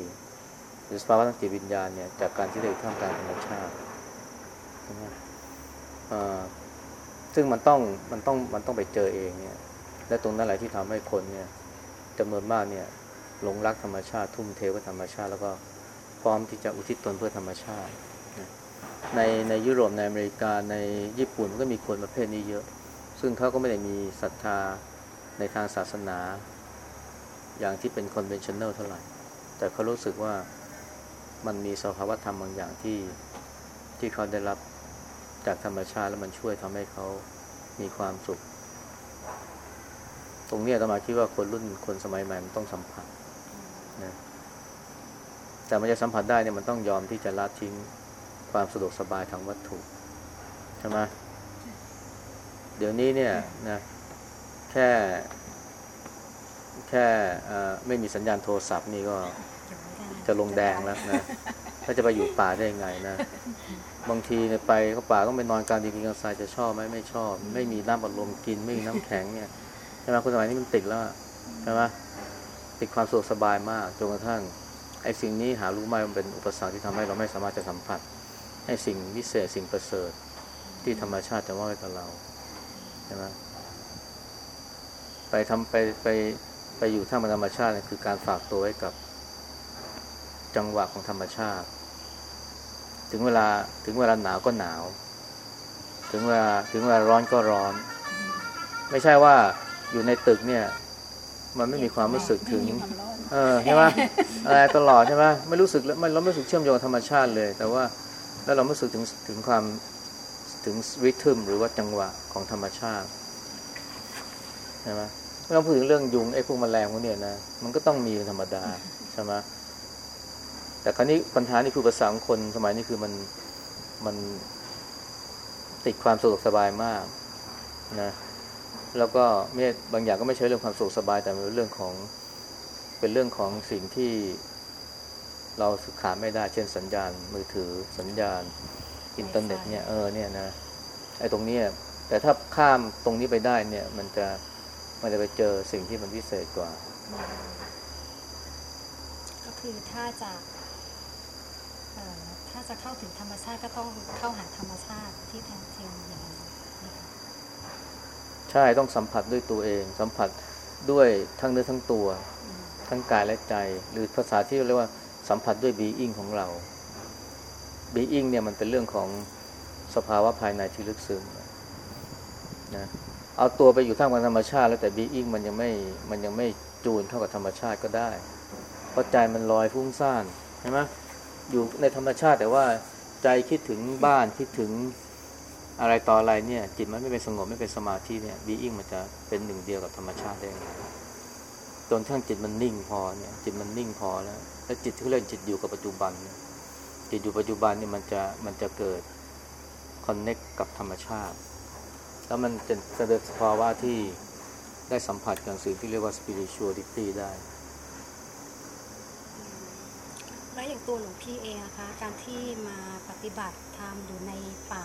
หรือสภาวะทางจิตวิญญาณเนี่ยจากการที่ได้อยู่ท่ามกลางธรรมชาติ ซึ่งมันต้องมันต้องมันต้องไปเจอเองเนี่ย และตรงนั้นแหละที่ทำให้คนเนี่ยจำนวนมากเนี่ยหลงรักธรรมชาติทุ่มเทกับธรรมชาติแล้วก็พร้อมที่จะอุทิศตนเพื่อธรรมชาติ ในในยุโรปในอเมริกาในญี่ปุ่นก็มีคนประเภทนี้เยอะ ซึ่งเขาก็ไม่ได้มีศรัทธาในทางศาสนา อย่างที่เป็น conventional เท่าไหร่ แต่เขารู้สึกว่ามันมีสภาวธรรมบางอย่างที่ที่เขาได้รับ จากธรรมชาติแล้วมันช่วยทำให้เขามีความสุข ตรงเนี้ยอาตมาคิดว่าคนรุ่นคนสมัยใหม่มันต้องสัมผัสนะแต่มันจะสัมผัสได้เนี่ยมันต้องยอมที่จะละทิ้งความสะดวกสบายทางวัตถุใช่ไหมเดี๋ยวนี้เนี่ยนะแค่แค่ไม่มีสัญญาณโทรศัพท์นี่ก็จะลงแดงแล้วนะแล้วจะไปอยู่ป่าได้ยังไงนะ บางทีไปเขาป่าต้องไปนอนกลางดินกินกลางทรายจะชอบไหมไม่ชอบ ไม่มีน้ำอัดลมกินไม่มีน้ำแข็งเนี่ยใช่ไหมคนสมัยนี้มันติดแล้วใช่ไหมติดความสะดวกสบายมากจนกระทั่งไอ้สิ่งนี้หารู้ไหมมันเป็นอุปสรรคที่ทำให้เราไม่สามารถจะสัมผัสให้สิ่งวิเศษสิ่งประเสริฐ ที่ธรรมชาติจะมอบให้กับเราใช่ไหมไปทำไปไปไปอยู่ท่ามกลางธรรมชาติคือการฝากตัวไว้กับจังหวะของธรรมชาติ ถึงเวลาถึงเวลาหนาวก็หนาว ถึงเวลาถึงเวลาร้อนก็ร้อน ไม่ใช่ว่าอยู่ในตึกเนี่ย มันไม่มีความรู้สึกถึง เออใช่ไหมอะไรตลอดใช่ไหมไม่รู้สึกแล้วไม่เราไม่รู้สึกเชื่อมโยงกับธรรมชาติเลย แต่ว่าแล้วเราไม่รู้สึกถึงถึงความถึงริทึมหรือว่าจังหวะของธรรมชาติใช่ไหมไม่ต้องพูดถึงเรื่องยุงไอ้พวกแมลงพวกเนี้ยนะมันก็ต้องมีเป็นธรรมดาใช่ไหม แต่คราวนี้ปัญหานี่คือภาษาของคนสมัยนี้คือมันมันติดความสะดวกสบายมากนะแล้วก็ไม่บางอย่างก็ไม่ใช่เรื่องความสะดวกสบาย แต่เป็นเรื่องของเป็นเรื่องของสิ่งที่เราขาดไม่ได้ เช่นสัญญาณ มือถือสัญญาณ อินเทอร์เน็ตเนี่ยเออเนี่ยนะไอ้ตรงนี้แต่ถ้าข้ามตรงนี้ไปได้เนี่ย มันจะมันจะไปเจอสิ่งที่มันพิเศษกว่า ก็คือถ้าจะเอ่อ ถ้าจะเข้าถึงธรรมชาติก็ต้องเข้าหาธรรมชาติที่แท้จริงอย่างนั้นะคะใช่ต้องสัมผัสด้วยตัวเอง สัมผัสด้วยทั้งเนื้อทั้งตัว ทั้งกายและใจ หรือภาษาที่เรียกว่าสัมผัสด้วยบีอิงของเราบีอิงเนี่ยมันเป็นเรื่องของสภาวะภายในที่ลึกซึ้งนะเอาตัวไปอยู่ท่ามกลางธรรมชาติ แล้วแต่บีอิงมันยังไม่มันยังไม่จูนเข้ากับธรรมชาติก็ได้เพราะใจมันลอยฟุ้งซ่านใช่ไหม อยู่ในธรรมชาติแต่ว่าใจคิดถึงบ้านคิดถึงอะไรต่ออะไรเนี่ย จิตมันไม่เป็นสงบไม่เป็นสมาธิเนี่ยบีอิงมันจะเป็นหนึ่งเดียวกับธรรมชาติได้ไงจนทั้งจิตมันนิ่งพอเนี่ย จิตมันนิ่งพอแล้วแล้วจิตที่เรียกจิตอยู่กับปัจจุบันจิตอยู่ปัจจุบันเนี่ยมันจะมันจะเกิดคอนเน็กกับธรรมชาติ แล้วมันจะแสดงสภาวะที่ได้สัมผัสกับสิ่งที่เรียกว่า spirituality ได้ แล้วอย่างตัวหลวงพี่เองนะคะการที่มาปฏิบัติธรรมอยู่ในป่า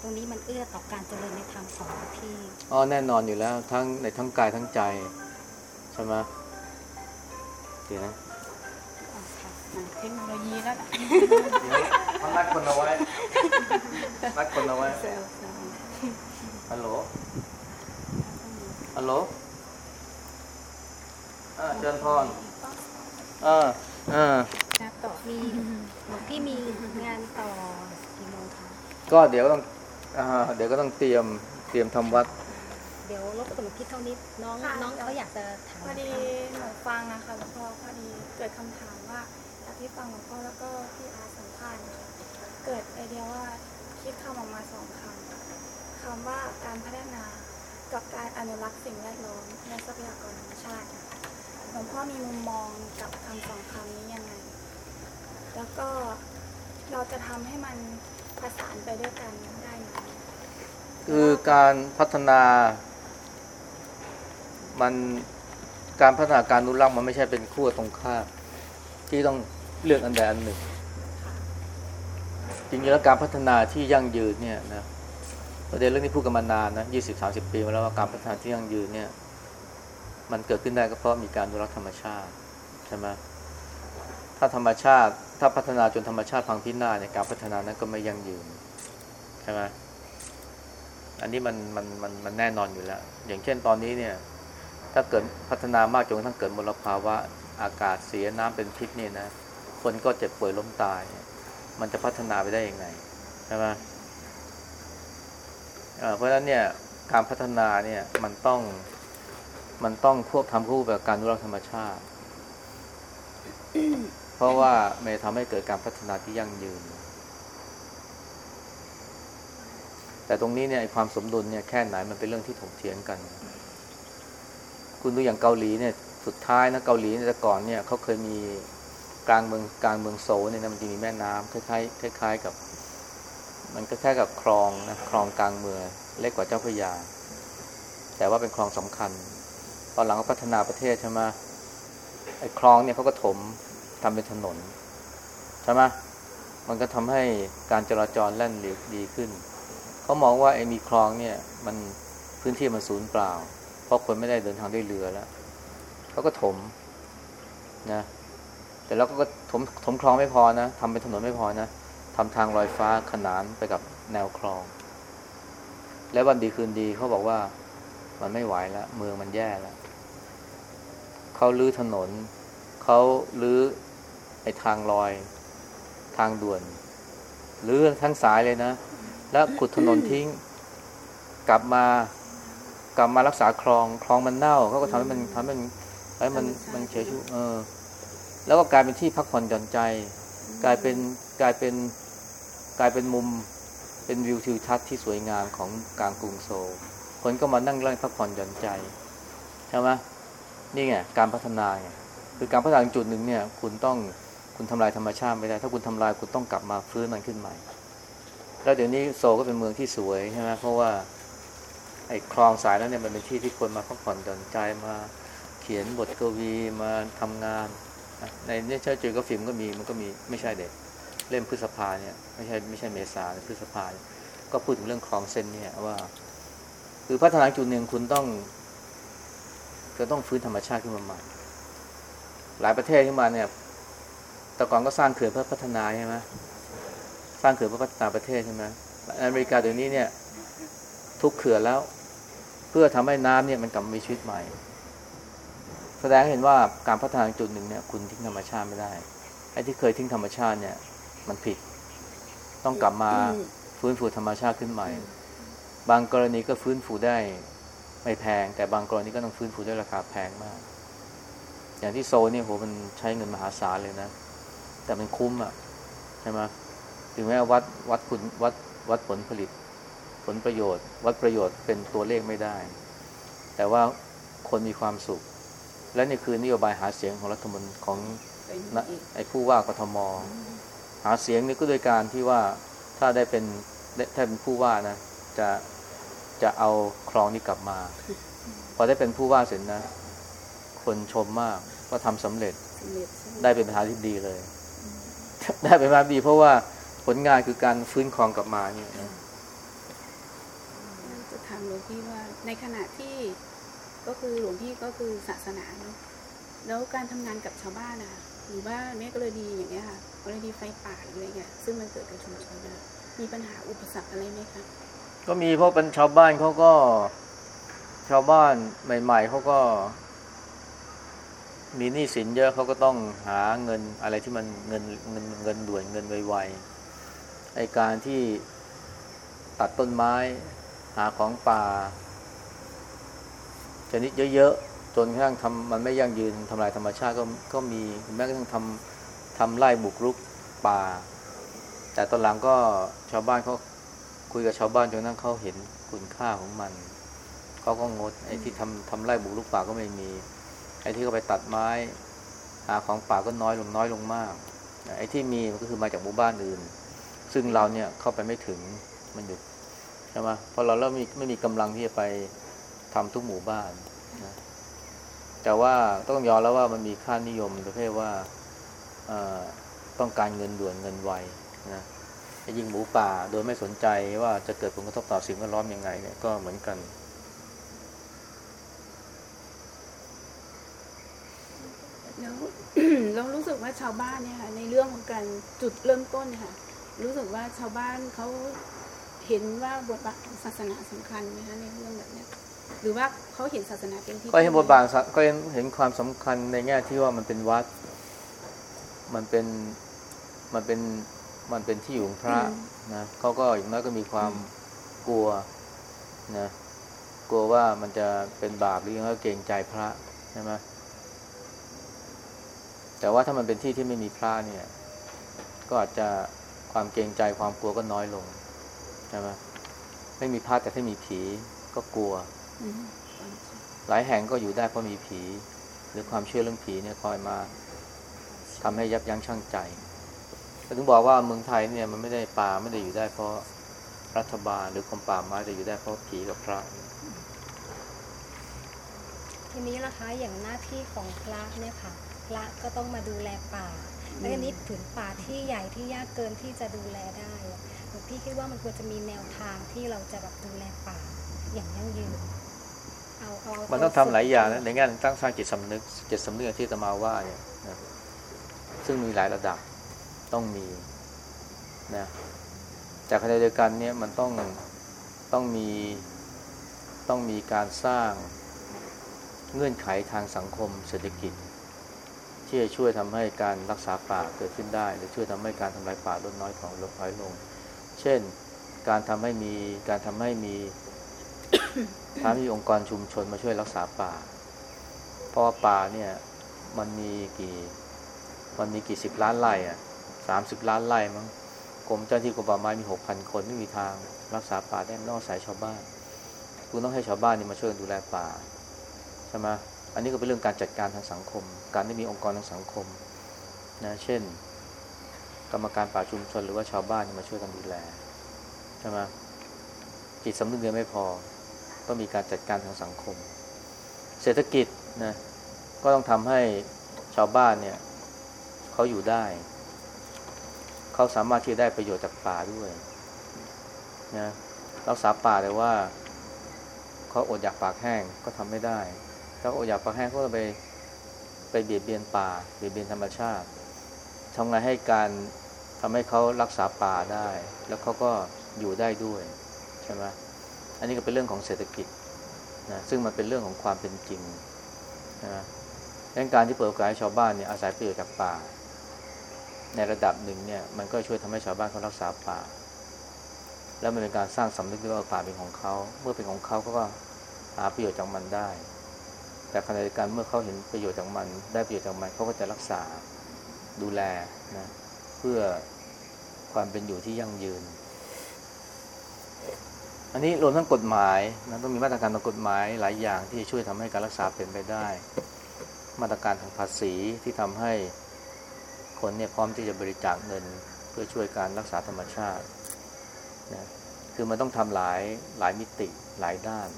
ตรงนี้มันเอื้อต่อการเจริญในธรรมของหลวงพี่อ๋อแน่นอนอยู่แล้วทั้งในทั้งกายทั้งใจใช่ไหมเดี๋ยวนะอ๋อค่ะเทคโนโลยีแล้วนะมันนัดคนเอาไว้นัดคนเอาไว้เซลล์เซลล์ฮัลโหลฮัลโหลอ่าเชิญพรอ่าอ่านะต่อมีหลวงพี่มีงานต่อกี่โมงคะก็เดี๋ยวต้องอ่าเดี๋ยวก็ต้องเตรียมเตรียมทำวัด เดี๋ยวรบกวนหลวงพี่เท่านี้น้องค่ะน้องเขาอยากจะถามพอดีหนูฟังอะค่ะหลวงพ่อพอดีเกิดคำถามว่าจากที่ฟังหลวงพ่อแล้วก็พี่อาสัมภาษณ์นะคะเกิดไอเดียว่าคิดคำออกมาสองคำคำว่าการพัฒนากับการอนุรักษ์สิ่งแวดล้อมและทรัพยากรธรรมชาติค่ะหลวงพ่อมีมุมมองกับคำสองคำนี้ยังไง แล้วก็เราจะทำให้มันประสานไปด้วยกันได้ไหมคือการพัฒนามันการพัฒนาการอนุรักษ์มันไม่ใช่เป็นขั้วตรงข้ามที่ต้องเลือกอันใดอันหนึ่ง จริงๆแล้วการพัฒนาที่ยั่งยืนเนี่ยนะประเด็นเรื่องนี้พูดกันมานานนะยี่สิบสามสิบปีมาแล้วว่าการพัฒนาที่ยั่งยืนเนี่ย มันเกิดขึ้นได้ก็เพราะมีการอนุรักษ์ธรรมชาติใช่ไหม ถ้าธรรมชาติ ถ้าพัฒนาจนธรรมชาติพังพินาศเนี่ยการพัฒนานั้นก็ไม่ยั่งยืนใช่ไหมอันนี้มันมันมันมันแน่นอนอยู่แล้ว อย่างเช่นตอนนี้เนี่ย ถ้าเกิดพัฒนามากจนกระทั่งเกิดมลภาวะอากาศเสียน้ำเป็นพิษนี่นะคนก็เจ็บป่วยล้มตาย มันจะพัฒนาไปได้ยังไงใช่ไหมเพราะฉะนั้นเนี่ยการพัฒนาเนี่ยมันต้องมันต้องควบทำคู่กับการรักธรรมชาติ เพราะว่ามันทำให้เกิดการพัฒนาที่ยั่งยืน แต่ตรงนี้เนี่ยความสมดุลเนี่ยแค่ไหนมันเป็นเรื่องที่ถกเถียงกัน คุณดูอย่างเกาหลีเนี่ยสุดท้ายนะเกาหลีเนี่ยแต่ก่อนเนี่ยเขาเคยมีกลางเมืองกลางเมืองโซเนี่ยนะมันจะมีแม่น้ำคล้ายๆคล้ายๆกับ มันก็แค่กับคลองนะคลองกลางเมืองเล็กกว่าเจ้าพระยา แต่ว่าเป็นคลองสำคัญ ตอนหลังเขาพัฒนาประเทศใช่ไหมไอ้คลองเนี่ยเขาก็ถม ทำเป็นถนนใช่ไหมมันก็ทำให้การจราจรแล่นเร็วดีขึ้น เขามองว่าไอ้มีคลองเนี่ย มันพื้นที่มันสูญเปล่า เพราะคนไม่ได้เดินทางด้วยเรือแล้วเขาก็ถมนะแต่แล้วก็ถมถมคลองไม่พอนะทำเป็นถนนไม่พอนะทำทางลอยฟ้าขนานไปกับแนวคลอง แล้ววันดีคืนดีเขาบอกว่ามันไม่ไหวแล้วเมืองมันแย่แล้วเขาลื้อถนนเขาลื้อ ไอ้ทางลอยทางด่วนลื้อทั้งสายเลยนะ แล้วขุดถนนทิ้ง กลับมากลับมารักษาคลองคลองมันเน่าเขาก็ทำให้มันทำให้มันให้มันมันเฉยชูเออ แล้วก็กลายเป็นที่พักผ่อนหย่อนใจ กลายเป็นกลายเป็นกลายเป็นมุมเป็นวิวทิวทัศน์ที่สวยงามของกลางกรุงโซลคนก็มานั่งเล่นพักผ่อนหย่อนใจใช่ไหมนี่ไงการพัฒนาไงคือการพัฒนาจุดหนึ่งเนี่ย คุณต้อง คุณทำลายธรรมชาติไม่ได้ ถ้าคุณทำลายคุณต้องกลับมาฟื้นมันขึ้นใหม่ แล้วเดี๋ยวนี้โซก็เป็นเมืองที่สวยใช่ไหมเพราะว่าไอ้คลองสายนั้นเนี่ยมันเป็นที่ที่คนมาพักผ่อนหย่อนใจมาเขียนบทกวีมาทำงาน ในเนเชอร์จิวก็ฟิล์มก็มีมันก็มีไม่ใช่เด็กเล่มพฤษภาเนี่ยไม่ใช่ไม่ใช่เมษาพฤษภาก็พูดถึงเรื่องคลองเส้นเนี่ยว่า คือพัฒนาจุดหนึ่งคุณต้องจะต้องฟื้นธรรมชาติขึ้นมาใหม่หลายประเทศขึ้นมาเนี่ย แต่ก่อนก็สร้างเขื่อนเพื่อพัฒนาใช่ไหมสร้างเขื่อนเพื่อพัฒนาประเทศใช่ไหมอเมริกาเดี๋ยวนี้เนี่ย ทุกเขื่อนแล้ว เพื่อทำให้น้ำเนี่ยมันกลับมามีชีวิตใหม่ แสดงให้เห็นว่าการพัฒนาจุดหนึ่งเนี่ย คุณทิ้งธรรมชาติไม่ได้ไอ้ที่เคยทิ้งธรรมชาติเนี่ย มันผิด ต้องกลับมาฟื้นฟูธรรมชาติขึ้นใหม่ บางกรณีก็ฟื้นฟูได้ไม่แพง แต่บางกรณีก็ต้องฟื้นฟูด้วยราคาแพงมาก อย่างที่โซลเนี่ยโหมันใช้เงินมหาศาลเลยนะ แต่มันคุ้มอะใช่ไหมถึงแม้วัดวัดคุณวัดวัดผลผลิต ผลประโยชน์ วัดประโยชน์เป็นตัวเลขไม่ได้ แต่ว่าคนมีความสุข และนี่คือนโยบายหาเสียงของรัฐมนตรีของนะไอ้ผู้ว่ากทม หาเสียงนี่ก็โดยการที่ว่าถ้าได้เป็นได้ถ้าเป็นผู้ว่านะ จะจะเอาคลองนี้กลับมา พอได้เป็นผู้ว่าเสร็จนะ คนชมมากว่าทำสำเร็จได้เป็นประธานที่ดีเลย ได้เป็นประธานดีเพราะว่าผลงานคือการฟื้นคลองกลับมาเนี่ยนะจะถามหลวงพี่ว่าในขณะที่ก็คือหลวงพี่ก็คือศาสนาเนาะแล้วการทำงานกับชาวบ้านอะหรือว่าแม้กรณีอย่างเงี้ยค่ะกรณีไฟป่าหรืออะไรเงี้ยซึ่งมันเกิดกับชุมชนนะมีปัญหาอุปสรรคอะไรไหมคะก็มีเพราะเป็นชาวบ้านเขาก็ชาวบ้านใหม่ ๆเขาก็ มีหนี้สินเยอะเขาก็ต้องหาเงินอะไรที่มันเงินเงินเงินด่วนเงินไวๆไอการที่ตัดต้นไม้หาของป่าชนิดเยอะๆจนกระทั่งทำมันไม่ยั่งยืนทำลายธรรมชาติก็ก็มีแม้กระทั่งทำทำไร่บุกรุกป่า แต่ตอนหลังก็ชาวบ้านเขาคุยกับชาวบ้านจนกระทั่งเขาเห็นคุณค่าของมันเขาก็งดไอ้ที่ทำทำไร่บุกรุกป่าก็ไม่มี ไอ้ที่เขาไปตัดไม้หาของป่าก็น้อยลงน้อยลงมาก ไอ้ที่มีมันก็คือมาจากหมู่บ้านอื่น ซึ่งเราเนี่ยเข้าไปไม่ถึงมันอยู่ใช่ไหมเพราะเราเริ่มมีไม่มีกำลังที่จะไปทำทุกหมู่บ้านนะแต่ว่าต้องยอมแล้วว่ามันมีค่านิยมประเภทว่าต้องการเงินด่วนเงินไวนะยิงหมูป่าโดยไม่สนใจว่าจะเกิดผลกระทบต่อสิ่งแวดล้อมยังไงเนี่ยก็เหมือนกัน แล้ว เรารู้สึกว่าชาวบ้านเนี่ยค่ะในเรื่องของการจุดเริ่มต้นเนี่ยค่ะรู้สึกว่าชาวบ้านเขาเห็นว่าบทบาทของศาสนาสำคัญไหมคะในเรื่องแบบเนี้ยหรือว่าเขาเห็นศาสนาเป็นที่ก็เห็นบทบาทสะก็เห็นเห็นความสำคัญในแง่ที่ว่ามันเป็นวัด มันเป็นมันเป็นมันเป็นที่อยู่ของพระนะเขาก็อย่างน้อยก็มีความกลัวนะกลัวว่ามันจะเป็นบาปหรือยังไงก็เกรงใจพระใช่ไหม แต่ว่าถ้ามันเป็นที่ที่ไม่มีพระเนี่ย ก็อาจจะความเกรงใจความกลัวก็น้อยลงใช่ไหมไม่มีพระแต่ถ้ามีผีก็กลัวอืมหลายแห่งก็อยู่ได้เพราะมีผี หรือความเชื่อเรื่องผีเนี่ยคอยมาทำให้ยับยั้งชั่งใจแต่ถึงบอกว่าเมืองไทยเนี่ยมันไม่ได้ป่าไม่ได้อยู่ได้เพราะรัฐบาลหรือกรมป่าไม้แต่อยู่ได้เพราะผีกับพระทีนี้นะคะอย่างหน้าที่ของพระเนี่ยค่ะ พระก็ต้องมาดูแลป่า แล้วอันนี้ผืนป่าที่ใหญ่ที่ยากเกินที่จะดูแลได้อะหลวงพี่คิดว่ามันควรจะมีแนวทางที่เราจะแบบดูแลป่าอย่างยั่งยืนเอาเอามัมันต้องทำหลายอย่างนะในแง่ตั้งสร้างจิตสำนึกจิตสำนึกอย่างที่อาตมาว่าเนี่ยนะซึ่งมีหลายระดับต้องมีนะจากขณะเดียวกันเนี่ยมันต้องต้องมีต้องมีการสร้างเงื่อนไขทางสังคมเศรษฐกิจ ที่จะช่วยทำให้การรักษาป่าเกิดขึ้นได้ หรือช่วยทำให้การทำลายป่าลดน้อยของลดน้อยลง เช่น การทำให้มีการทำให้มีถ้ามีองค์กรชุมชนมาช่วยรักษาป่า เพราะว่าป่าเนี่ยมันมีกี่มันมีกี่สิบล้านไร่อะสามสิบล้านไร่มั้งกรมเจ้าที่กรมป่าไม้มีหกพันคนไม่มีทางรักษาป่าได้นอกสายชาวบ้านคุณต้องให้ชาวบ้านนี่มาช่วยดูแลป่าใช่ไหม อันนี้ก็เป็นเรื่องการจัดการทางสังคม การได้มีองค์กรทางสังคมนะเช่น กรรมการป่าชุมชนหรือว่าชาวบ้านมาช่วยกันดูแลใช่ไหมจิตสำนึกเดียวไม่พอ ต้องมีการจัดการทางสังคม เศรษฐกิจนะก็ต้องทำให้ชาวบ้านเนี่ยเขาอยู่ได้ เขาสามารถที่จะได้ประโยชน์จากป่าด้วยนะรักษาป่าแต่ว่าเขาอดอยากปากแห้งก็ทำไม่ได้ ถ้าอดอยากปากแห้งเขาก็ไปไปเบียดเบียนป่าเบียดเบียนธรรมชาติทำไงให้การทำให้เขารักษาป่าได้ แล้วเขาก็อยู่ได้ด้วยใช่ไหมอันนี้ก็เป็นเรื่องของเศรษฐกิจนะซึ่งมันเป็นเรื่องของความเป็นจริงนะดังการที่เปิดโอกาสให้ชาวบ้านเนี่ยอาศัยประโยชน์จากป่า ในระดับหนึ่งเนี่ยมันก็ช่วยทำให้ชาวบ้านเขารักษาป่า แล้วมันเป็นการสร้างสำนึกด้วยว่าป่าเป็นของเขา เมื่อเป็นของเขาเขาก็หาประโยชน์จากมันได้ แต่ขณะเดียวกันเมื่อเขาเห็นประโยชน์จากมัน ได้ประโยชน์จากมันเขาก็จะรักษาดูแลนะเพื่อความเป็นอยู่ที่ยั่งยืน อันนี้รวมทั้งกฎหมายนะต้องมีมาตรการทางกฎหมายหลายอย่างที่ช่วยทำให้การรักษาเป็นไปได้ มาตรการทางภาษีที่ทำให้คนเนี่ยพร้อมที่จะบริจาคเงิน เพื่อช่วยการรักษาธรรมชาตินะคือมันต้องทำหลายหลายมิติหลายด้าน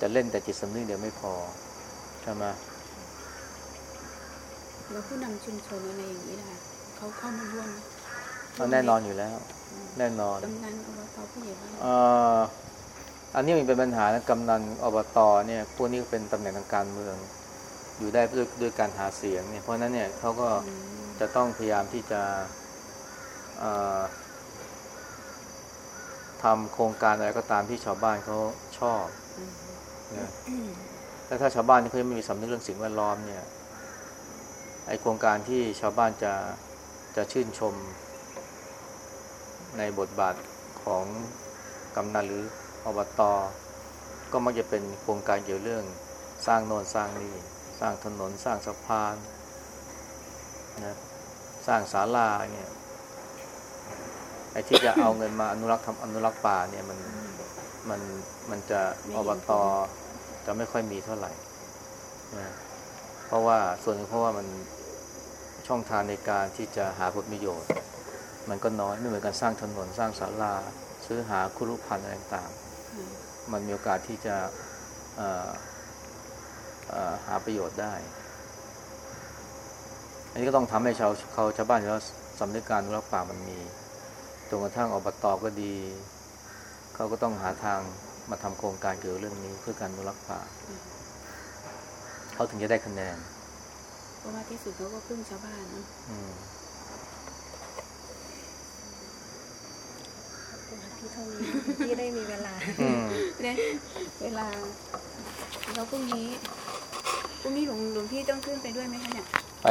จะเล่นแต่จิตสำนึกเดียวไม่พอ ใช่ไหมแล้วผู้นำชุมชนอะไรอย่างนี้นะคะเขาเข้ามาร่วมไหมก็แน่นอนอยู่แล้ว แน่นอนกำนันอบตผู้ใหญ่บ้านเอ่ออันนี้มันเป็นปัญหานะกำนันอบตเนี่ยพวกนี้เป็นตำแหน่งทางการเมือง อยู่ได้ด้วยด้วยการหาเสียงเนี่ยเพราะฉะนั้นเนี่ยเขาก็อืมจะต้องพยายามที่จะเอ่อทำโครงการอะไรก็ตามที่ชาวบ้านเขาชอบอืมนะ แล้วถ้าชาวบ้านที่เขายังไม่มีสำนึกเรื่องสิ่งแวดล้อมเนี่ยไอโครงการที่ชาวบ้านจะจะชื่นชม ในบทบาทของกำนันหรืออบตก็มักจะเป็นโครงการเกี่ยวเรื่องสร้างโน่นสร้างนี่สร้างถนนสร้างสะพานนะสร้างศาลาเนี่ยไอ้ที่จะเอาเงินมาอนุรักษ์ทำอนุรักษ์ป่าเนี่ยมันมันมันจะอบต จะไม่ค่อยมีเท่าไหร่นะเพราะว่าส่วนหนึ่งเพราะว่ามันช่องทางในการที่จะหาผลประโยชน์ มันก็น้อยไม่เหมือนการสร้างถนนสร้างศาลา ซื้อหาคุรุพันธ์อะไรต่างมๆมันมีโอกาสที่จะหาประโยชน์ได้ อันนี้ก็ต้องทำให้ชาวเขาชาวบ้านเขาสำนึกการรักป่ามันมีจนกระทั่งอบตก็ดี เขาก็ต้องหาทาง มาทำโครงการเกี่ยวกับเรื่องนี้เพื่อการอนุรักษ์ป่าเขาถึงจะได้คะแนน เพราะว่าที่สุดเขาก็พึ่งชาวบ้านเนาะอืมพี่เท่านี้พี่ได้มีเวลาอืมเนี่ยเวลาแล้วพรุ่งนี้พรุ่งนี้หลวงหลวงพี่ต้องขึ้นไปด้วยไหมคะเนี่ย